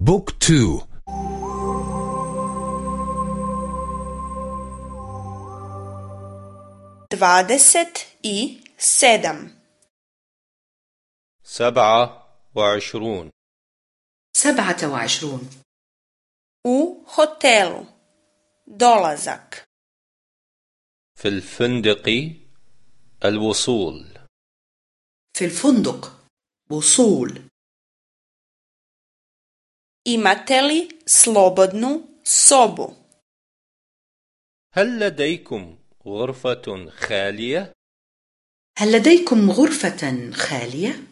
بوك تو dvadeset i sedam. سبعة وعشرون سبعة وعشرون u hotelu. Dolazak. في الفندق الوصول في الفندق وصول imate li slobodnu sobu? هل لديكم غرفة خالية؟ هل لديكم غرفة خالية؟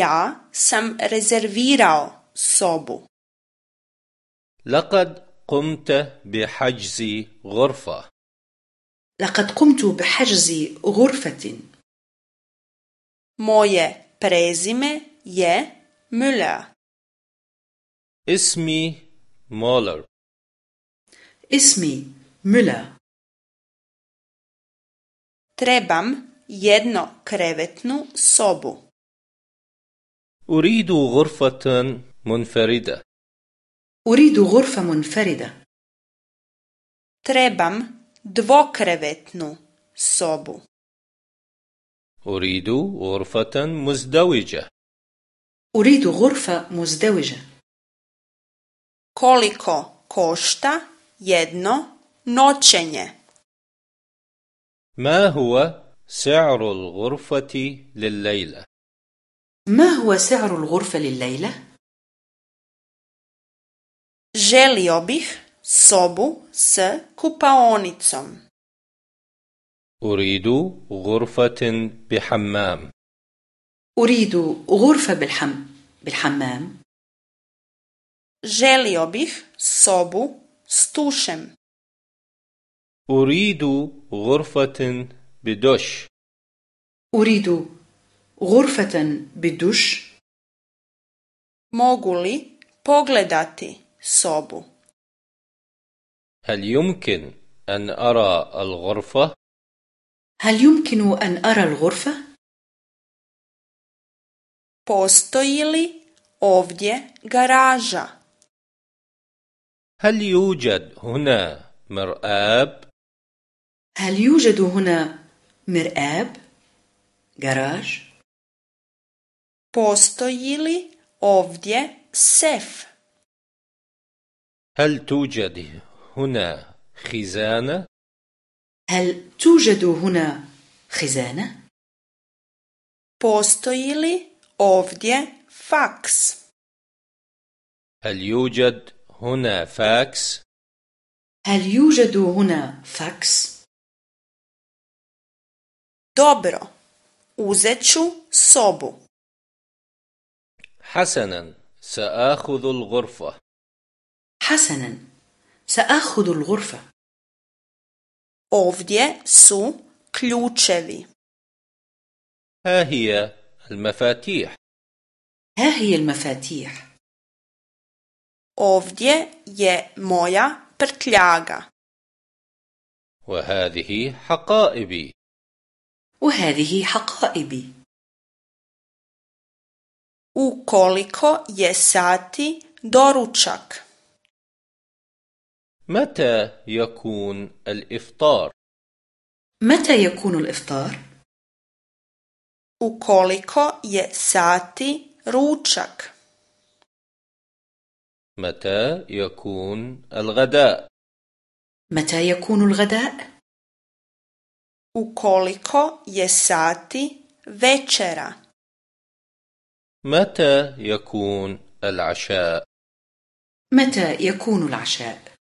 ja sam rezervirao sobu. لقد قمت بحجز غرفة. لقد قمت بحجز غرفة. Moje prezime je Müller. اسمي مولر اسمي ميلا trebam jedno krevetnu sobu. أريد غرفة منفردة. أريد غرفة منفردة. Trebam dvokrevetnu sobu. أريد غرفة مزدوجة. أريد غرفة مزدوجة. Koliko košta jedno noćenje ما هو سعر الغرفة لليلة؟ ما هو سعر الغرفة لليلة؟ Želio bih sobu s kupaonicom. أريد غرفة بحمام أريد غرفة بالحم... بالحمام Želio bih sobu s tušem. أريد غرفة بدش أريد غرفة بالدش Mogu li pogledati sobu? هل يمكن أن أرى الغرفة؟ هل يمكن أن أرى الغرفة؟ Postoji li ovdje garaža? هل يوجد هنا مرآب؟ هل يوجد هنا مرآب؟ جراج؟ Postoji li ovdje sef? هل توجد هنا خزانة؟ هل توجد هنا خزانة؟ Postoji li ovdje faks? هل يوجد هنا فاكس؟ هل يوجد هنا فاكس؟ Dobro, uzet ću sobu. حسنا سآخذ الغرفة حسنا سآخذ الغرفة Ovdje su ključevi. ها هي المفاتيح ها هي المفاتيح Ovdje je moja prtljaga. وهذه حقائبي وهذه حقائبي U koliko je sati doručak? متى يكون الإفطار؟ متى يكون الإفطار؟ U koliko je sati ručak? متى يكون الغداء؟ متى يكون الغداء؟ U koliko je sati večera? متى يكون العشاء؟ متى يكون العشاء؟